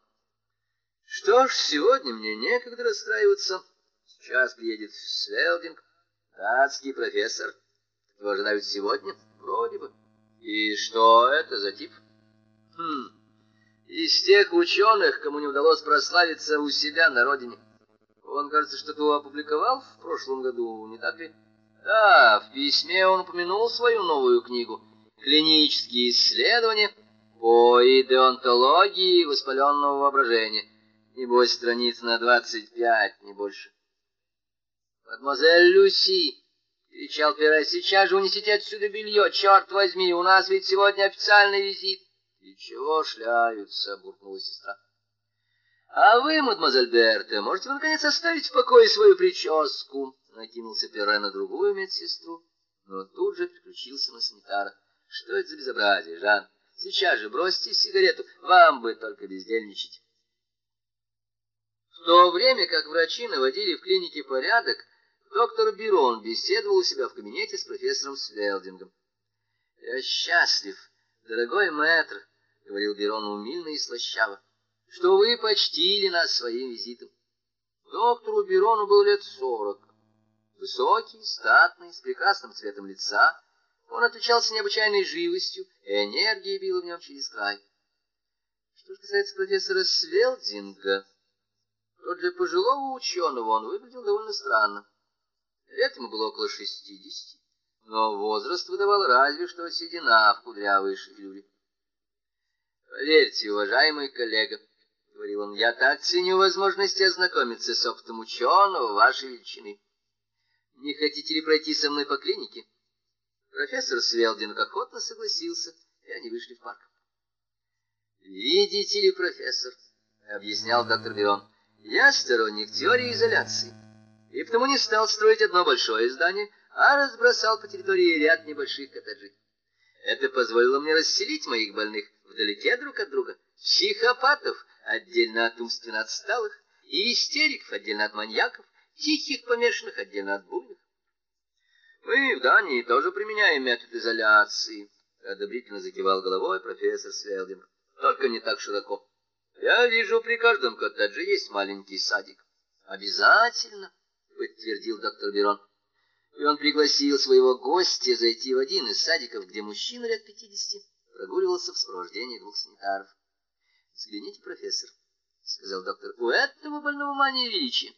«Что ж, сегодня мне некогда расстраиваться. Сейчас приедет Свелдинг, датский профессор. Его жена сегодня, вроде бы. И что это за тип?» «Хм, из тех ученых, кому не удалось прославиться у себя на родине». Он, кажется, что-то опубликовал в прошлом году, не так ли? Да, в письме он упомянул свою новую книгу «Клинические исследования по идеонтологии воспаленного воображения». Небось, страниц на двадцать пять, не больше. «Мадемуазель Люси!» — кричал Пера. «Сейчас же унесите отсюда белье, черт возьми! У нас ведь сегодня официальный визит!» «И чего шляются?» — буркнула сестра. А вы, мадемуазель Берта, можете вы, наконец, оставить в покое свою прическу? Накинулся Перре на другую медсестру, но тут же переключился на санитара. Что это за безобразие, Жан? Сейчас же бросьте сигарету, вам бы только бездельничать. В то время, как врачи наводили в клинике порядок, доктор Бирон беседовал у себя в кабинете с профессором Свелдингом. «Я счастлив, дорогой мэтр», — говорил Бирон умильно и слащаво что вы почтили нас своим визитом. Доктору Берону было лет сорок. Высокий, статный, с прекрасным цветом лица, он отличался необычайной живостью, и энергия била в нем через край. Что же касается профессора Свелдинга, то для пожилого ученого он выглядел довольно странно. Лет ему было около шестидесяти, но возраст выдавал разве что седина в кудрявой шевелюре. Поверьте, уважаемый коллега, говорил он, — «я так ценю возможность ознакомиться с опытом ученого вашей величины. Не хотите ли пройти со мной по клинике?» Профессор Свелдин охотно согласился, и они вышли в парк. «Видите ли, профессор», — объяснял доктор Верон, — «я сторонник теории изоляции, и потому не стал строить одно большое здание, а разбросал по территории ряд небольших коттеджей. Это позволило мне расселить моих больных вдалеке друг от друга, психопатов, отдельно от умственно отсталых, и истериков отдельно от маньяков, тихих помешанных отдельно от буйных. Мы в Дании тоже применяем метод изоляции, одобрительно закивал головой профессор Свелдинг. Только не так широко. Я вижу, при каждом коттедже есть маленький садик. Обязательно, подтвердил доктор Берон. И он пригласил своего гостя зайти в один из садиков, где мужчина лет пятидесяти прогуливался в сопровождении двух санитаров. Взгляните, профессор, — сказал доктор, — у этого больного мания величия.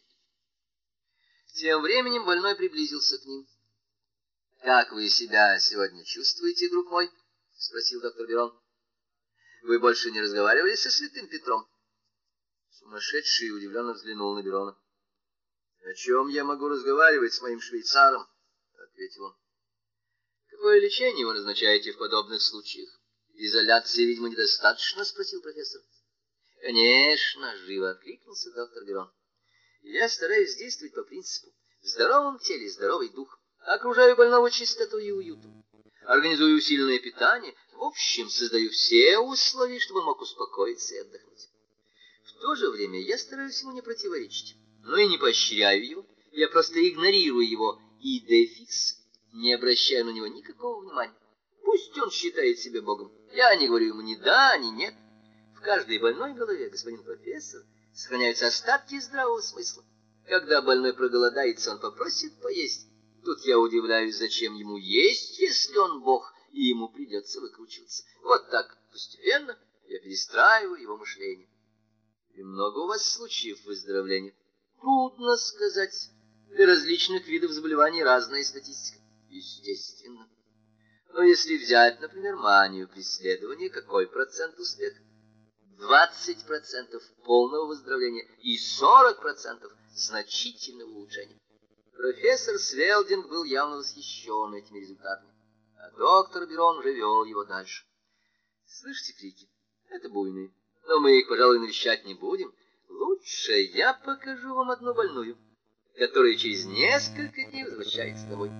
Тем временем больной приблизился к ним. — Как вы себя сегодня чувствуете, друг мой? — спросил доктор Берон. — Вы больше не разговаривали со святым Петром? Сумасшедший удивленно взглянул на Берона. — О чем я могу разговаривать с моим швейцаром? — ответил он. — Какое лечение вы назначаете в подобных случаях? Изоляции, видимо, недостаточно, спросил профессор. Конечно, живо откликнулся доктор Герон. Я стараюсь действовать по принципу. В здоровом теле здоровый дух. Окружаю больного чистотой и уютом. Организую усиленное питание. В общем, создаю все условия, чтобы он мог успокоиться и отдохнуть. В то же время я стараюсь ему не противоречить. Но и не поощряю его. Я просто игнорирую его и дефикс, не обращая на него никакого внимания. Пусть он считает себя богом. Я не говорю ему ни да, ни нет. В каждой больной голове, господин профессор, сохраняются остатки здравого смысла. Когда больной проголодается, он попросит поесть. Тут я удивляюсь, зачем ему есть, если он бог, и ему придется выкручиваться. Вот так, постепенно, я перестраиваю его мышление. И много у вас случаев выздоровления? Трудно сказать. Для различных видов заболеваний разная статистика. Естественно. Но если взять, например, манию преследования, какой процент успеха? 20% полного выздоровления и 40% значительного улучшения. Профессор Свелдинг был явно восхищен этими результатами, а доктор Берон живел его дальше. Слышите крики? Это буйные. Но мы их, пожалуй, навещать не будем. Лучше я покажу вам одну больную, которая через несколько дней возвращается домой.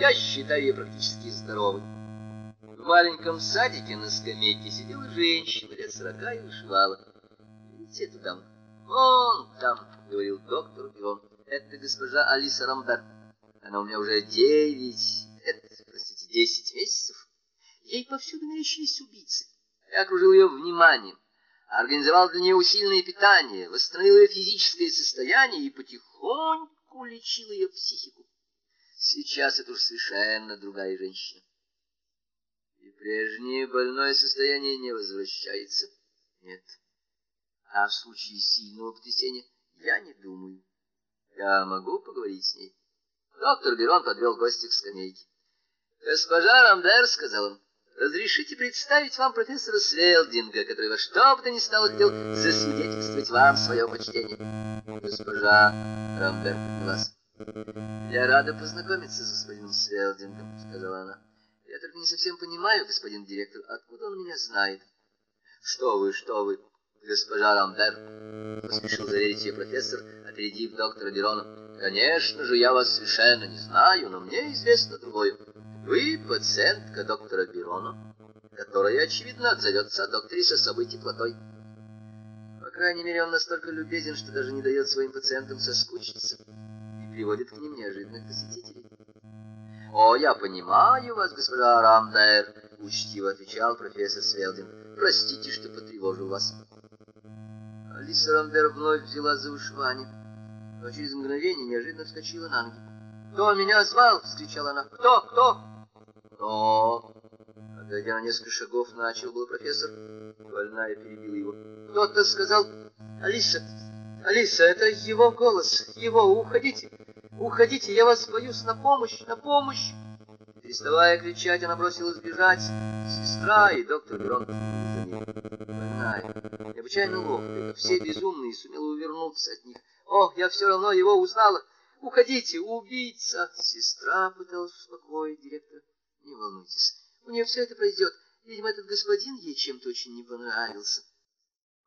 Я считаю ее практически здоровой. В маленьком садике на скамейке сидела женщина лет сорока и вышивала. Видите эту там? «Он там», — говорил доктор Пирон. «Это госпожа Алиса Рамбер. Она у меня уже девять, это, простите, десять месяцев. Ей повсюду мерещились убийцы. Я окружил ее вниманием, организовал для нее усиленное питание, восстановил ее физическое состояние и потихоньку лечил ее психику. Сейчас это уж совершенно другая женщина прежнее больное состояние не возвращается? Нет. А в случае сильного потрясения я не думаю. Я могу поговорить с ней? Доктор Берон подвел гостя к скамейке. «Госпожа Рандер», — сказал он, — «разрешите представить вам профессора Свелдинга, который во что бы то ни стало хотел засвидетельствовать вам свое почтение». Госпожа Рандер поднялась. «Я рада познакомиться с господином Свелдингом», — сказала она. Я только не совсем понимаю, господин директор, откуда он меня знает. Что вы, что вы, госпожа Рамбер, поспешил заверить ее профессор, опередив доктора Берона. Конечно же, я вас совершенно не знаю, но мне известно другое. Вы пациентка доктора Берона, которая, очевидно, отзовется о докторе с особой теплотой. По крайней мере, он настолько любезен, что даже не дает своим пациентам соскучиться и приводит к ним неожиданных посетителей. «О, я понимаю вас, господа Рамбер», — учтиво отвечал профессор Свелдин. «Простите, что потревожу вас». Алиса Рамбер вновь взяла за ушване, но через мгновение неожиданно вскочила на ноги. «Кто меня звал?» — вскричала она. «Кто? Кто?» «Кто?» Отойдя на несколько шагов, начал был профессор. Больная перебила его. «Кто-то сказал... Алиса! Алиса, это его голос! Его! Уходите! Уходите, я вас боюсь, на помощь, на помощь!» Переставая кричать, она бросилась бежать. Сестра и доктор Гронт за ней. Больная, необычайно ловкая, все безумные, сумела увернуться от них. «О, я все равно его узнала! Уходите, убийца!» Сестра пыталась успокоить директора. «Не волнуйтесь, у нее все это пройдет. Видимо, этот господин ей чем-то очень не понравился».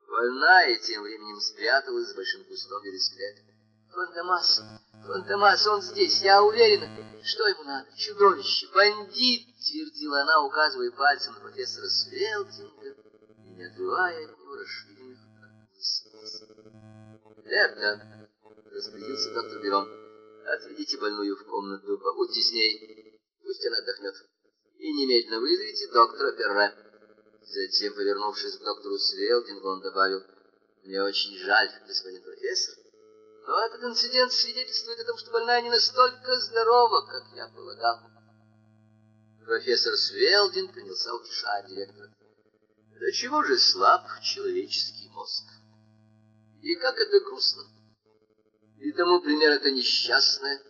Больная тем временем спряталась с большим кустом бересклета. Фантомас, Фантомас, он здесь, я уверена. Что ему надо? Чудовище, бандит, твердила она, указывая пальцем на профессора Свелтинга, не отрывая от него расширенных Верно, распорядился доктор Берон. Отведите больную в комнату, побудьте с ней, пусть она отдохнет. И немедленно вызовите доктора Перре. Затем, повернувшись к доктору Свелдингу, он добавил, «Мне очень жаль, господин профессор, но этот инцидент свидетельствует о том, что больная не настолько здорова, как я полагал. Профессор Свелдин принялся утешать директора. Да чего же слаб человеческий мозг? И как это грустно. И тому пример это несчастная.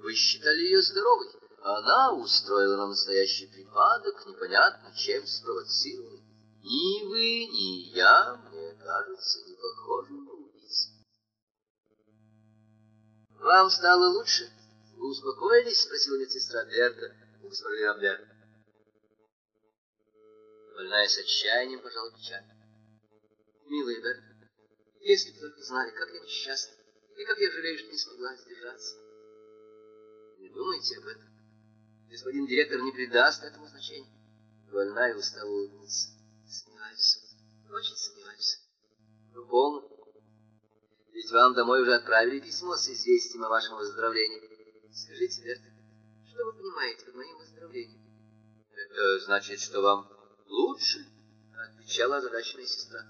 Вы считали ее здоровой. Она устроила нам настоящий припадок, непонятно чем спровоцированный. Ни вы, ни я, мне кажется, не похожи Вам стало лучше? Вы успокоились? Спросила медсестра Берта, госпожа Берта. Больная с отчаянием пожала плечами. Милый Берт, если бы только знали, как я несчастна, и как я жалею, что не смогла сдержаться. Не думайте об этом. Господин директор не придаст этому значения. Больная устала улыбнуться. Сомневаюсь, очень сомневаюсь. Вы полно ведь вам домой уже отправили письмо с известием о вашем выздоровлении. Скажите, Берта, что вы понимаете под моим выздоровлением? Это значит, что вам лучше? Отвечала озадаченная сестра.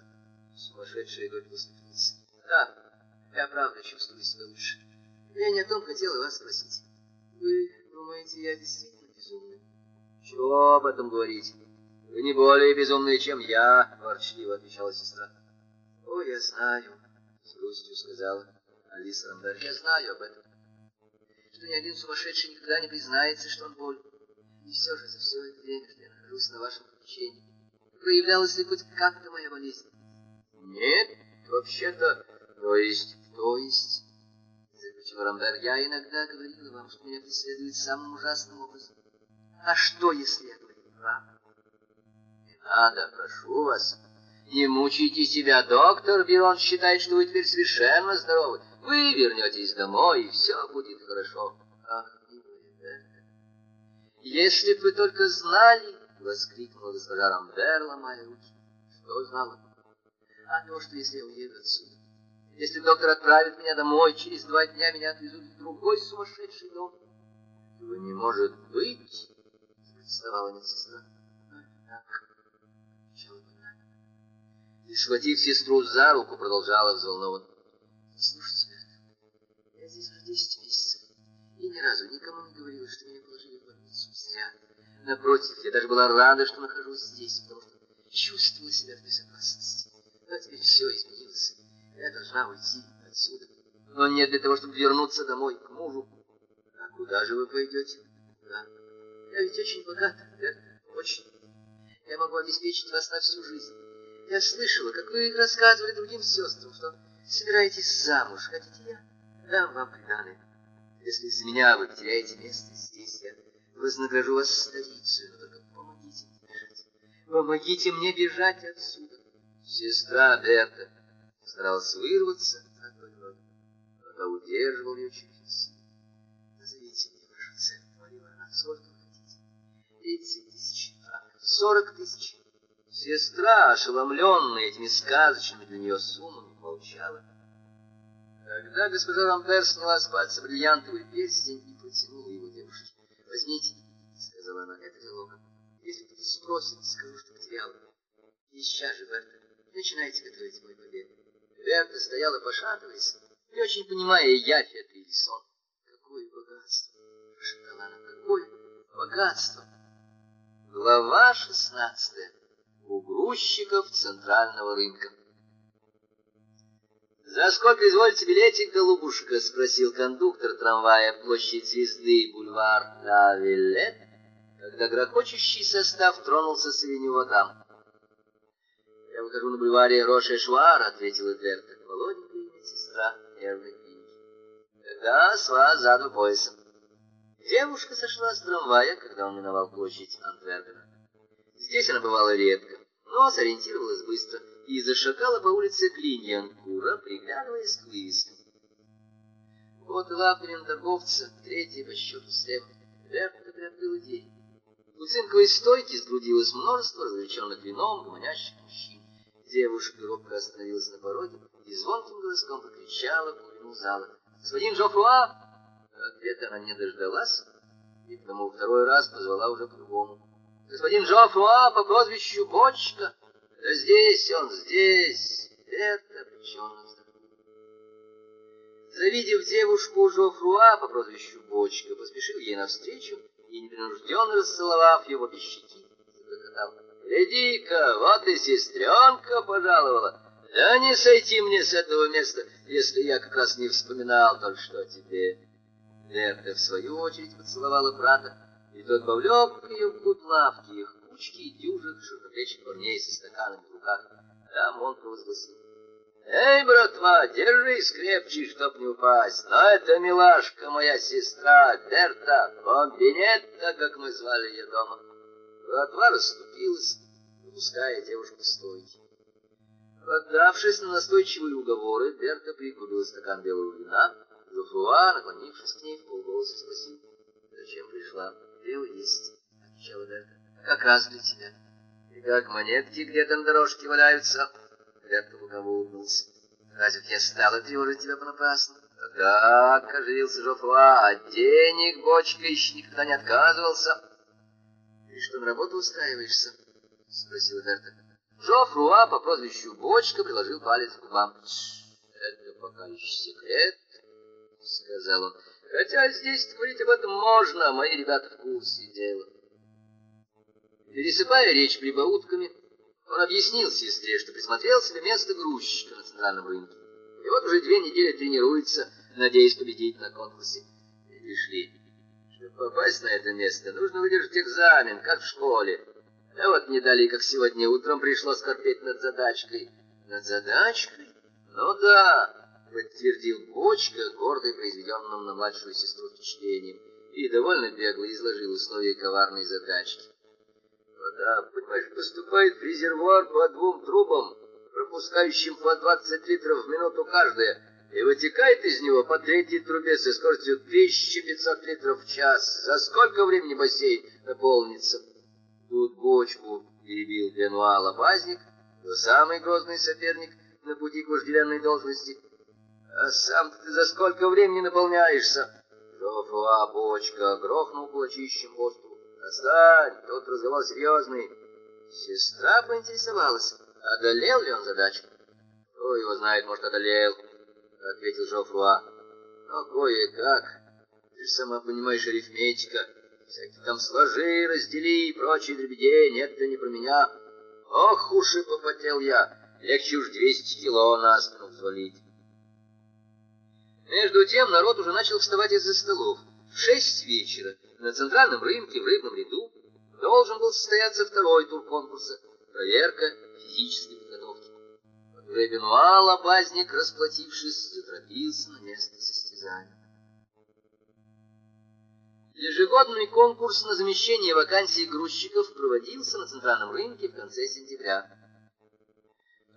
Сумасшедшая дочь воспитанница. Да, я правда чувствую себя лучше. Я не о том хотела вас спросить. Вы думаете, я действительно безумна? Чего об этом говорить? Вы не более безумные, чем я, ворчливо отвечала сестра. О, я знаю, — с грустью сказала Алиса Рандарь. «Я знаю об этом, что ни один сумасшедший никогда не признается, что он болен. И все же за все это время, что я нахожусь на вашем попечении, проявлялась ли хоть как-то моя болезнь?» «Нет, вообще-то, то есть, то есть...» Заключил Рамдар, я иногда говорила вам, что меня преследует самым ужасным образом. А что, если я говорю правду? Не надо, прошу вас, не мучайте себя, доктор Бирон считает, что вы теперь совершенно здоровы. Вы вернетесь домой, и все будет хорошо. Если бы вы только знали, воскликнул госпожа Рамбер, ломая руки. Что знала? А то, что если я уеду отсюда. Если доктор отправит меня домой, через два дня меня отвезут в другой сумасшедший дом. Этого не может быть, сказала медсестра. Так, и, схватив сестру за руку, продолжала взволнованно. «Слушайте, я здесь уже десять месяцев и ни разу никому не говорила, что меня положили в больницу. Зря. Напротив, я даже была рада, что нахожусь здесь, потому что чувствовала себя в безопасности. Но теперь все изменилось. Я должна уйти отсюда. Но не для того, чтобы вернуться домой, к мужу. А куда же вы пойдете? Да. Я ведь очень богата, Берта, очень. Я могу обеспечить вас на всю жизнь. Я слышала, как вы рассказывали другим сестрам, что собираетесь замуж. Хотите, я дам вам приданое. Если из-за меня вы потеряете место здесь, я вознагражу вас столицей, но только помогите мне бежать. Помогите мне бежать отсюда. Сестра Берта старалась вырваться от Бальмона, но та удерживал ее через силу. Назовите мне вашу цену, говорила она, сколько вы хотите. Тридцать тысяч франков, сорок тысяч Сестра, ошеломленная этими сказочными для нее суммами, молчала. Когда госпожа Рампер сняла с пальца бриллиантовый перстень и протянула его девушке. «Возьмите», — сказала она, — «это залога. Если кто-то спросит, скажу, что потеряла. И сейчас же, Берта, начинайте готовить мой побег». Берта стояла, пошатываясь, не очень понимая, явь это или сон. «Какое богатство!» — прошептала она. «Какое богатство!» Глава шестнадцатая у грузчиков центрального рынка. «За сколько извольте билетик, голубушка?» — спросил кондуктор трамвая площадь Звезды, бульвар Лавиллет, когда грохочущий состав тронулся с Венюватам. «Я выхожу на бульваре Роше-Шуар», — ответила Дверта, молоденькая медсестра нервной клиники. «Тогда с вас заду поясом». Девушка сошла с трамвая, когда он миновал площадь Антверпена. Здесь она бывала редко но сориентировалась быстро и зашагала по улице Клиньянкура, приглядываясь к вывескам. Вот лавками торговца, третий по счету слева, Берта приоткрыла дверь. У цинковой стойки сгрудилось множество развлеченных вином гомонящих мужчин. Девушка робко остановилась на пороге и звонким голоском покричала в глубину зала. «Господин Жофруа!» Ответа она не дождалась, и потому второй раз позвала уже по-другому господин Жофруа а, по прозвищу Бочка. Да здесь он, здесь. Это обреченно Завидев девушку Жофруа а, по прозвищу Бочка, поспешил ей навстречу и, непринужденно расцеловав его без щеки, «Гляди-ка, вот и сестренка пожаловала. Да не сойти мне с этого места, если я как раз не вспоминал только что о тебе». Берта, в свою очередь, поцеловала брата и тот повлек ее в лавки, их кучки дюжих широкоплечих парней со стаканами в руках. Там он провозгласил. «Эй, братва, держись крепче, чтоб не упасть, но это милашка моя сестра Берта Бомбинетта, как мы звали ее дома». Братва расступилась, выпуская девушку стойки. Поддавшись на настойчивые уговоры, Берта пригубила стакан белого вина, Жуфруа, наклонившись к ней, в полголоса спросил, «Зачем пришла?» Купил есть, отвечал Дельта. Как раз для тебя. И как монетки, где там дорожки валяются. Крепко лукаво улыбнулся. Разве я стала тревожить тебя понапрасну? Так, оживился Жофруа, а денег бочка еще никогда не отказывался. И что, на работу устраиваешься? Спросил Дерта. Жофруа по прозвищу Бочка приложил палец к губам. Это пока еще секрет, сказал он. Хотя здесь говорить об этом можно, а мои ребята в курсе дела. Пересыпая речь прибаутками, он объяснил сестре, что присмотрел себе место грузчика на центральном рынке. И вот уже две недели тренируется, надеясь победить на конкурсе. Видишь пришли. чтобы попасть на это место, нужно выдержать экзамен, как в школе. А вот не дали, как сегодня утром пришлось корпеть над задачкой. Над задачкой? Ну да, подтвердил Бочка, гордо произведенным на младшую сестру впечатлением, и довольно бегло изложил условия коварной задачки. «Ну Вода, понимаешь, поступает в резервуар по двум трубам, пропускающим по 20 литров в минуту каждая, и вытекает из него по третьей трубе со скоростью 1500 литров в час. За сколько времени бассейн наполнится? Тут бочку перебил Бенуа Лобазник, самый грозный соперник на пути к вожделенной должности — а сам ты за сколько времени наполняешься? Жофруа бочка грохнул кулачищем по столу. Отстань, тут разговор серьезный. Сестра поинтересовалась, одолел ли он задачу. Кто его знает, может, одолел, ответил Жофруа. Но кое-как, ты же сама понимаешь, арифметика. Всякие там сложи, раздели и прочие нет, это не про меня. Ох уж и попотел я, легче уж 200 кило на спину взвалить. Между тем народ уже начал вставать из-за столов. В шесть вечера на центральном рынке в рыбном ряду должен был состояться второй тур конкурса — проверка физической подготовки. Ребенуа Лобазник, расплатившись, заторопился на место состязания. Ежегодный конкурс на замещение вакансий грузчиков проводился на центральном рынке в конце сентября.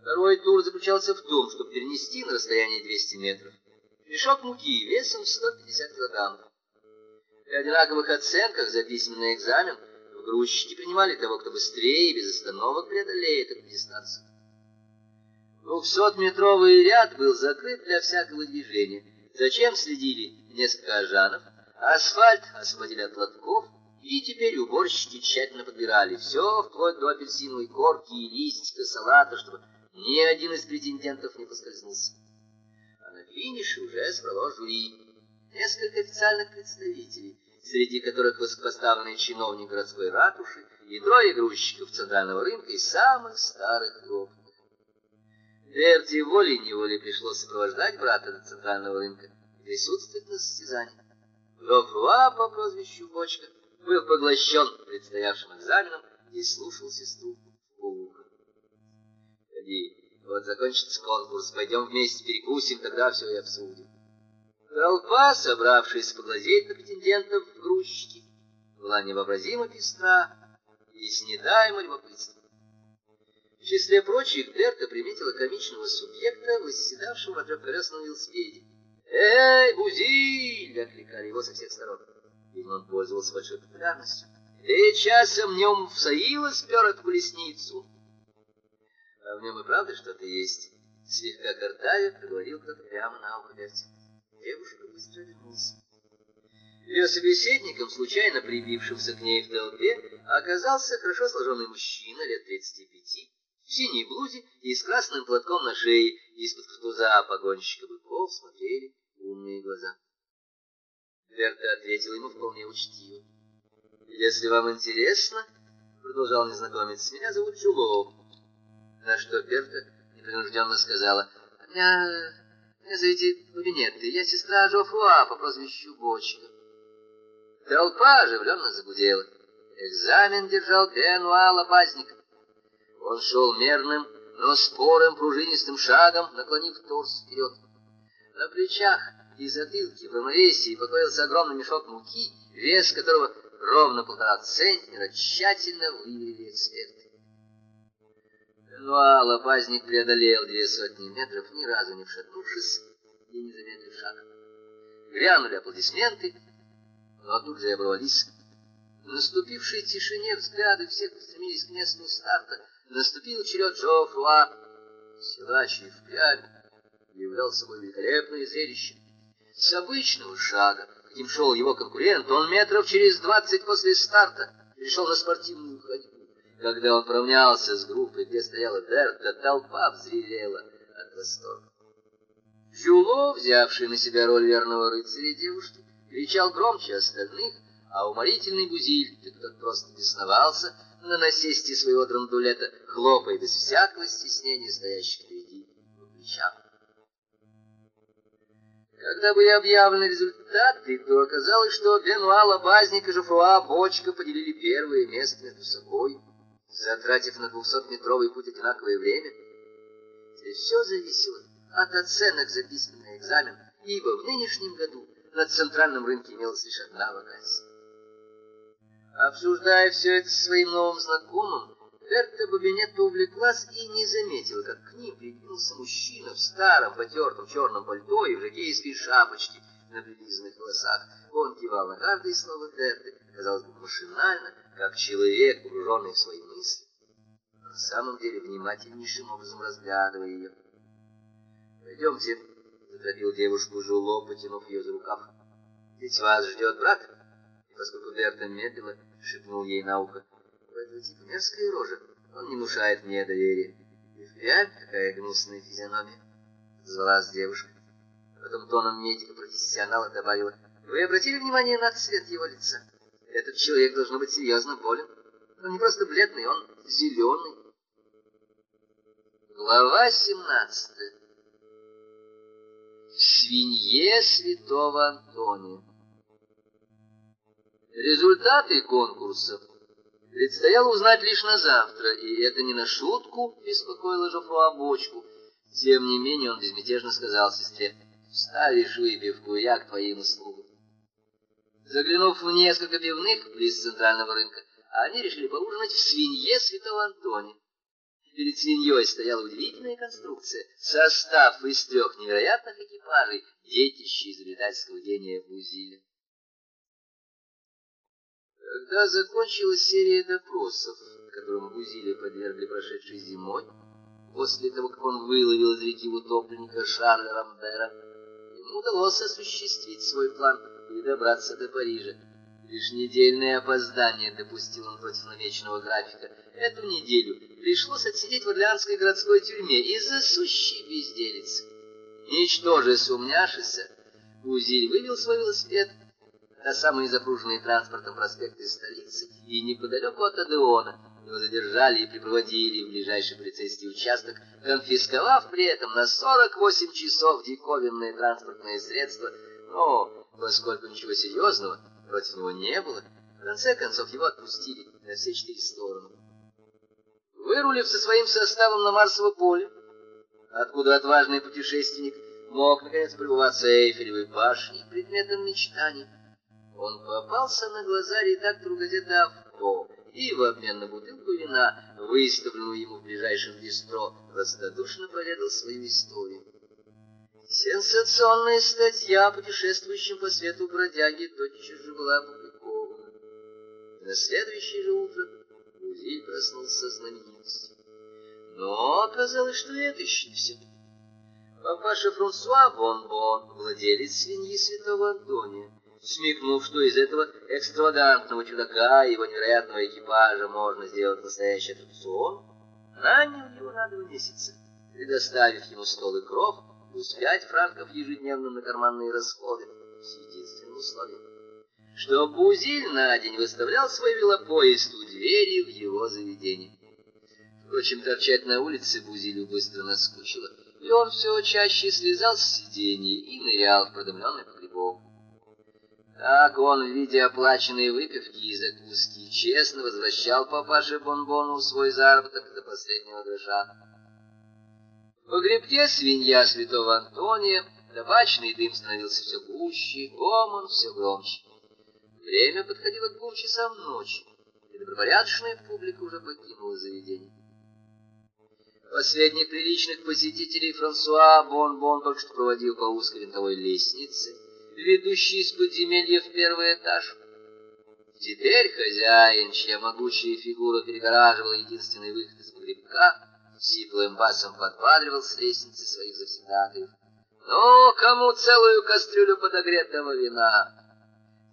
Второй тур заключался в том, чтобы перенести на расстояние 200 метров Мешок муки весил 150 килограммов. При одинаковых оценках за письменный экзамен грузчики принимали того, кто быстрее и без остановок преодолеет эту дистанцию. Двухсотметровый ряд был закрыт для всякого движения. Зачем следили несколько ажанов? Асфальт освободили от лотков, и теперь уборщики тщательно подбирали все, вплоть до апельсиновой корки и листика салата, чтобы ни один из претендентов не поскользнулся финише уже собрало жюри. Несколько официальных представителей, среди которых высокопоставленный чиновник городской ратуши и трое грузчиков центрального рынка и самых старых гопников. Верди волей-неволей пришлось сопровождать брата до центрального рынка и присутствовать на состязании. Гофруа по прозвищу Бочка был поглощен предстоявшим экзаменом и слушал сестру в полуха. Вот закончится конкурс, пойдем вместе перекусим, тогда все и обсудим. Толпа, собравшись поглазеть на претендентов в грузчики, была невообразимо пестра и снедаема любопытством. В числе прочих Берта приметила комичного субъекта, восседавшего в на велосипеде. «Эй, Бузиль!» — окликали его со всех сторон. Видимо, он пользовался большой популярностью. «Ты часом нем всаила спер эту колесницу?» А в нем и правда что-то есть? Слегка гордая, проговорил кто-то прямо на ухо Девушка быстро вернулась. Ее собеседником, случайно прибившимся к ней в толпе, оказался хорошо сложенный мужчина лет 35, в синей блузе и с красным платком на шее, из-под туза погонщика быков смотрели умные глаза. Берта ответила ему вполне учтиво. «Если вам интересно, — продолжал незнакомец, — меня зовут Чулов на что Берта непринужденно сказала, «А «Меня, меня зовите Лавинетты, я сестра Жофруа по прозвищу Бочка». Толпа оживленно загудела. Экзамен держал Бенуа Лопазник. Он шел мерным, но спорым пружинистым шагом, наклонив торс вперед. На плечах и затылке в равновесии покоился огромный мешок муки, вес которого ровно полтора центнера тщательно выявили эксперты. Едва лопазник преодолел две сотни метров, ни разу не вшатнувшись и не заметив шаг. Грянули аплодисменты, но тут же оборвались. В наступившей тишине взгляды всех устремились к месту старта. Наступил черед Джофруа. Силач и впрямь являл собой великолепное зрелище. С обычного шага, каким шел его конкурент, он метров через двадцать после старта перешел на спортивную ходьбу. Когда он поравнялся с группой, где стояла Дерта, толпа взревела от восторга. Жюло, взявший на себя роль верного рыцаря девушки, кричал громче остальных, а уморительный Бузиль, который просто бесновался на насесте своего драндулета, хлопая без всякого стеснения стоящих впереди кричал. Когда были объявлены результаты, то оказалось, что Бенуа Лобазник и Жофруа Бочка поделили первое место между собой затратив на 200-метровый путь одинаковое время? Все зависело от оценок за письменный экзамен, ибо в нынешнем году на центральном рынке имелась лишь одна вакансия. Обсуждая все это со своим новым знакомым, Берта Бабинетта увлеклась и не заметила, как к ним придвинулся мужчина в старом потертом черном пальто и в жакейской шапочке на прилизанных волосах. Он кивал на каждое слово Берты, казалось бы, машинально, как человек, погруженный в свои мысли, на самом деле внимательнейшим образом разглядывая ее. «Пойдемте», — заторопил девушку Жуло, потянув ее за рукав. «Ведь вас ждет брат». И поскольку Берта медлила, шепнул ей на ухо. Это типа мерзкая рожа, он не внушает мне доверия». «И впрямь какая гнусная физиономия», — звалась девушка. Потом тоном медика-профессионала добавила. «Вы обратили внимание на цвет его лица?» Этот человек должно быть серьезно болен. Он не просто бледный, он зеленый. Глава 17. Свинье святого Антония. Результаты конкурсов предстояло узнать лишь на завтра, и это не на шутку беспокоило Жофруа бочку. Тем не менее он безмятежно сказал сестре, «Ставишь выпивку, я к твоим услугам». Заглянув в несколько пивных близ центрального рынка, они решили поужинать в свинье святого Антония. Перед свиньей стояла удивительная конструкция, состав из трех невероятных экипажей, детище изобретательского гения Бузиля. Когда закончилась серия допросов, которым Бузиля подвергли прошедшей зимой, после того, как он выловил из реки утопленника Шарля Рамбера, ему удалось осуществить свой план – не добраться до Парижа. Лишь недельное опоздание допустил он против намеченного графика. Эту неделю пришлось отсидеть в Орлеанской городской тюрьме из-за сущей безделицы. Ничтоже сумняшися, Гузиль вывел свой велосипед на самые запруженные транспортом проспекты столицы и неподалеку от Адеона. Его задержали и припроводили в ближайший полицейский участок, конфисковав при этом на 48 часов диковинные транспортные средства, но поскольку ничего серьезного против него не было, в конце концов его отпустили на все четыре стороны. Вырулив со своим составом на Марсово поле, откуда отважный путешественник мог наконец пребываться Эйфелевой башней предметом мечтаний, он попался на глаза редактору газеты «Авто» и в обмен на бутылку вина, выставленную ему в ближайшем бистро, простодушно поведал свою историю. Сенсационная статья о путешествующем по свету бродяге тотчас же была опубликована. На следующее же утро музей проснулся знаменитостью. Но оказалось, что это еще не все. Папаша Франсуа Бонбон, владелец свиньи Святого Антония, смекнув, что из этого экстравагантного чудака и его невероятного экипажа можно сделать настоящий аттракцион, нанял его на два месяца, предоставив ему стол и кров, плюс 5 франков ежедневно на карманные расходы, с единственным условием, что Бузиль на день выставлял свой велопоезд у двери в его заведении. Впрочем, торчать на улице Бузилю быстро наскучило, и он все чаще слезал с сидений и нырял в продымленный погребок. Так он в виде оплаченной выпивки и закуски честно возвращал папаше Бонбону свой заработок до последнего гроша гребте свинья святого Антония, табачный дым становился все гуще, гомон все громче. Время подходило к двум часам ночи, и добропорядочная публика уже покинула заведение. Последних приличных посетителей Франсуа Бон-Бон только что проводил по узкой винтовой лестнице, ведущей из подземелья в первый этаж. Теперь хозяин, чья могучая фигура перегораживала единственный выход из погребка, Сиплым басом подбадривал с лестницы своих завсегдатаев. «Ну, кому целую кастрюлю подогретого вина?»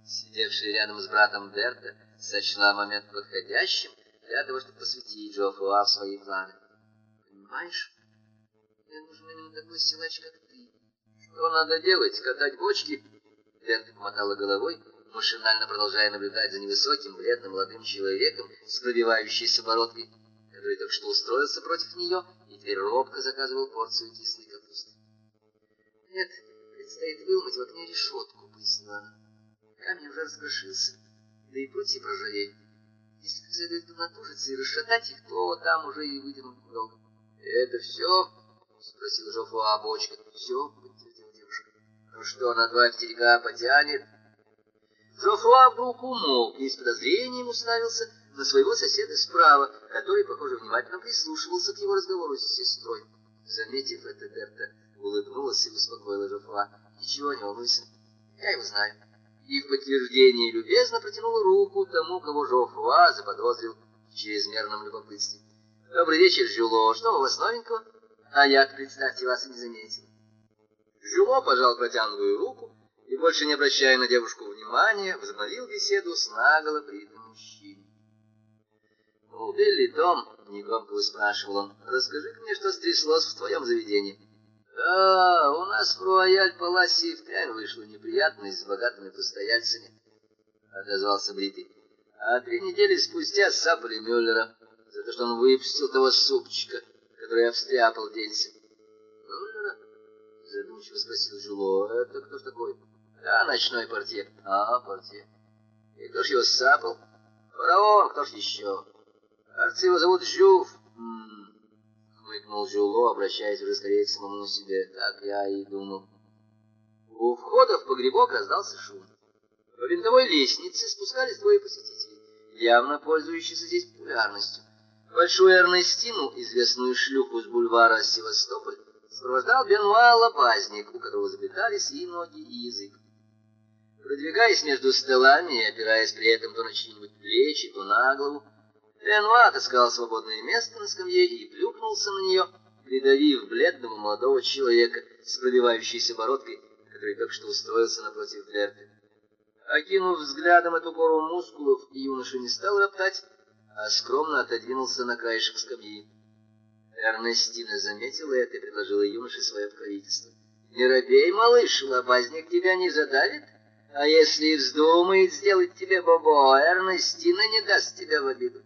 Сидевшая рядом с братом Дерта сочла момент подходящим для того, чтобы посвятить Джоффруа в свои планы. «Понимаешь, мне нужен именно такой силач, как ты. Что надо делать? Катать бочки?» Дерта помотала головой, машинально продолжая наблюдать за невысоким, бледным молодым человеком с пробивающейся бородкой который только что устроился против нее и теперь робко заказывал порцию кислой капусты. «Нет, предстоит выломать в окне решетку», — пояснила она. «Камень уже раскрошился, да и прутья проржавели. Если как следует понатужиться и расшатать их, то там уже и выдернут много». «Это все?» — спросил Жофуа бочка. «Все?» — подтвердил девушка. «Ну что, на два птерика потянет?» Жофуа вдруг умолк и с подозрением уставился на своего соседа справа, который, похоже, внимательно прислушивался к его разговору с сестрой. Заметив это, Берта улыбнулась и успокоила Жофруа. «Ничего, не волнуйся, я его знаю». И в подтверждение любезно протянула руку тому, кого Жофруа заподозрил в чрезмерном любопытстве. «Добрый вечер, Жюло. Что у вас новенького?» «А я, представьте, вас и не заметил». Жюло пожал протянутую руку и, больше не обращая на девушку внимания, возобновил беседу с наголо бритым «Ну, «Вы убили дом?» — негромко спрашивал он. «Расскажи мне, что стряслось в твоем заведении». «Да, у нас в Руаяль-Паласе и впрямь вышла неприятность с богатыми постояльцами», — отозвался Бритый. «А три недели спустя сапали Мюллера за то, что он выпустил того супчика, который я встряпал дельце». «Мюллера?» — задумчиво спросил Жило. «Это кто ж такой?» «Да, ночной портье». «А, портье». «И кто ж его сапал?» «Фараон, кто ж еще?» Арцива зовут Жюв. Хмыкнул Жюло, обращаясь уже скорее к самому себе. Так я и думал. У входа в погребок раздался шум. По винтовой лестнице спускались двое посетителей, явно пользующиеся здесь популярностью. Большую Эрнестину, известную шлюху с бульвара Севастополь, сопровождал Бенуа Лопазник, у которого забитались и ноги, и язык. Продвигаясь между столами и опираясь при этом то на чьи-нибудь плечи, то на голову, Ренуа отыскал свободное место на скамье и плюхнулся на нее, придавив бледного молодого человека с пробивающейся бородкой, который только что устроился напротив Глерты. Окинув взглядом эту гору мускулов, юноша не стал роптать, а скромно отодвинулся на краешек скамьи. Эрнестина заметила это и предложила юноше свое покровительство. «Не робей, малыш, лобазник тебя не задавит, а если вздумает сделать тебе бобо, Эрнестина не даст тебя в обиду».